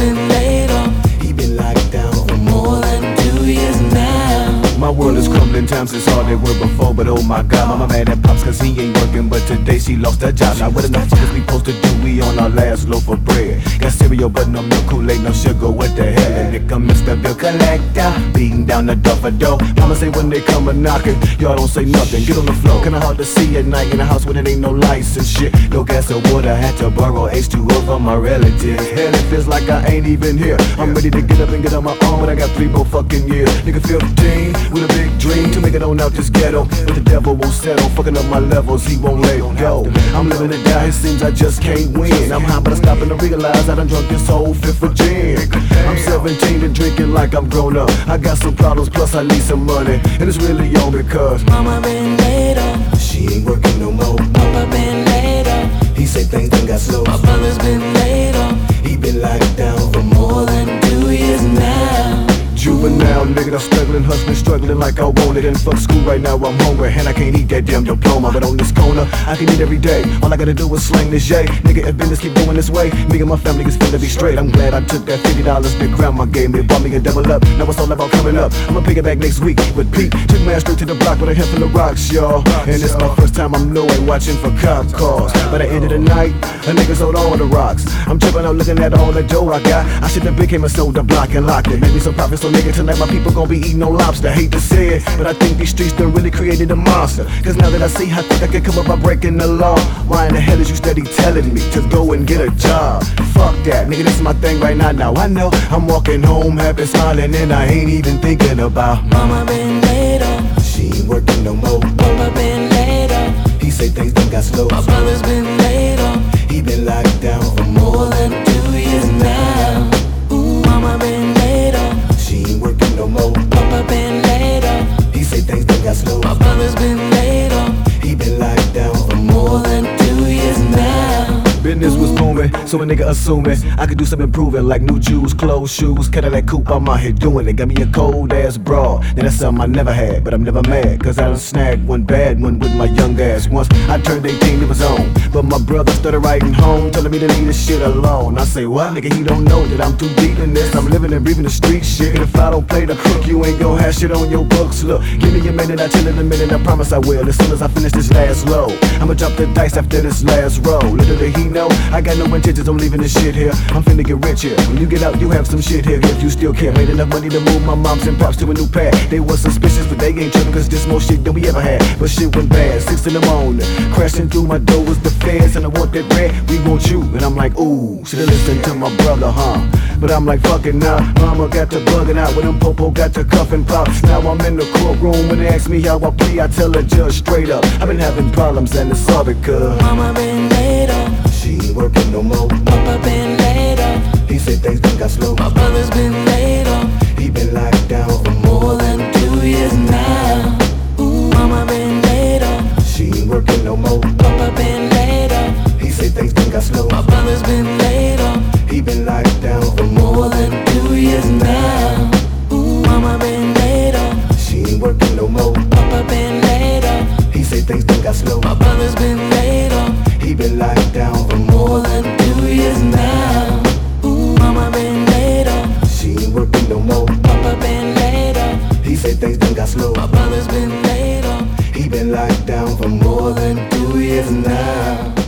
been laid off. He been locked down for More than two years now. My world is crumbling, times it's all they were before, but oh my god, mama mad at pops cause he ain't working, but today she lost her job. Now what enough fuckers we supposed to do? We on our last loaf of bread. Got cereal, but no milk, Kool-Aid, no sugar, what the hell? And it come Mr. Bill Collector, beating down the door for dough. Mama say when they come a knocking, y'all don't say nothing, get on the floor. Kinda hard to see at night in a house when it ain't no lights and shit. No gas or water, had to borrow H2O from my relatives. Hell, it feels like I ain't even here. I'm ready to get up and get on my own, but I got three more fucking years. Nigga 15 with a big dream to make it on out this ghetto. But the devil won't settle, fucking up my levels, he won't let go. I'm living to die, it seems I just can't win. I'm high, but I stop and I realize I done drunk this whole fifth of gin. I'm 17 and drinking like I'm grown up. I got some problems, plus I need some money. And it's really all because Mama been laid off. she ain't working no more. Papa been laid off. He said things done got slow. My brother's been laid off. He been locked down nigga, I'm struggling, hustling, struggling like I want it. And fuck school right now, I'm hungry, and I can't eat that damn diploma. But on this corner, I can eat every day. All I gotta do is slang this J. Nigga, if business keep going this way, me and my family is finna be straight. I'm glad I took that $50 that grandma gave me. Bought me a double up, now it's all about coming up. I'ma pick it back next week with Pete. Took ass straight to the block with a handful of rocks, y'all. And it's my first time I'm nowhere watching for cop cars. By the end of the night, a nigga sold all the rocks. I'm tripping out looking at all the dough I got. I should have became a soda block and locked it. Maybe some profit, so nigga, tonight my people gon' be eating no lobster. Hate to say it, but I think these streets done really created a monster. Cause now that I see how quick I can come up by breaking the law, why in the hell is you steady telling me to go and get a job? Fuck that, nigga, this is my thing right now. Now I know I'm walking home happy, smiling, and I ain't even thinking about. Mama been laid off. She ain't working no more. Papa been laid off. He say things done got slow. My brother's been laid off. So a nigga assuming I could do some improving, like new jewels, clothes, shoes, Cadillac coupe. I'm out here doing it. Got me a cold ass bra. Now that's something I never had, but I'm never mad, cause I done snagged one bad one with my young ass. Once I turned 18, it was on. But my brother started writing home, telling me to leave this shit alone. I say, what? Nigga, he don't know that I'm too deep in this. I'm living and breathing the street shit. And if I don't play the crook, you ain't gon' have shit on your books. Look, give me a minute, I chill in a minute, I promise I will. As soon as I finish this last row, I'ma drop the dice after this last roll. Little did he know, I got no on leaving this shit here. I'm finna get rich here. When you get out, you have some shit here. If you still care, made enough money to move my moms and pops to a new pad. They was suspicious, but they ain't tripping cause this more shit than we ever had. But shit went bad, six in the morning. Crashing through my door was the feds, and I want that bread. We want you, and I'm like, ooh, should've listened to my brother, huh? But I'm like, fuck it now. Mama got to bugging out with them popo got to cuffing pops. Now I'm in the courtroom when they ask me how I plea, I tell the judge straight up. I've been having problems and it's all because Mama been My brother's been laid off. He been locked down for More than two years now. Ooh, mama been laid off. She ain't working no more. Papa been laid off. He said things done got slow. My brother's been laid off. He been locked down for More than two years now. Ooh, mama been laid off. She ain't working no more. Papa been laid off. He said things done got slow. My brother's been laid off. He been locked for more than two years now.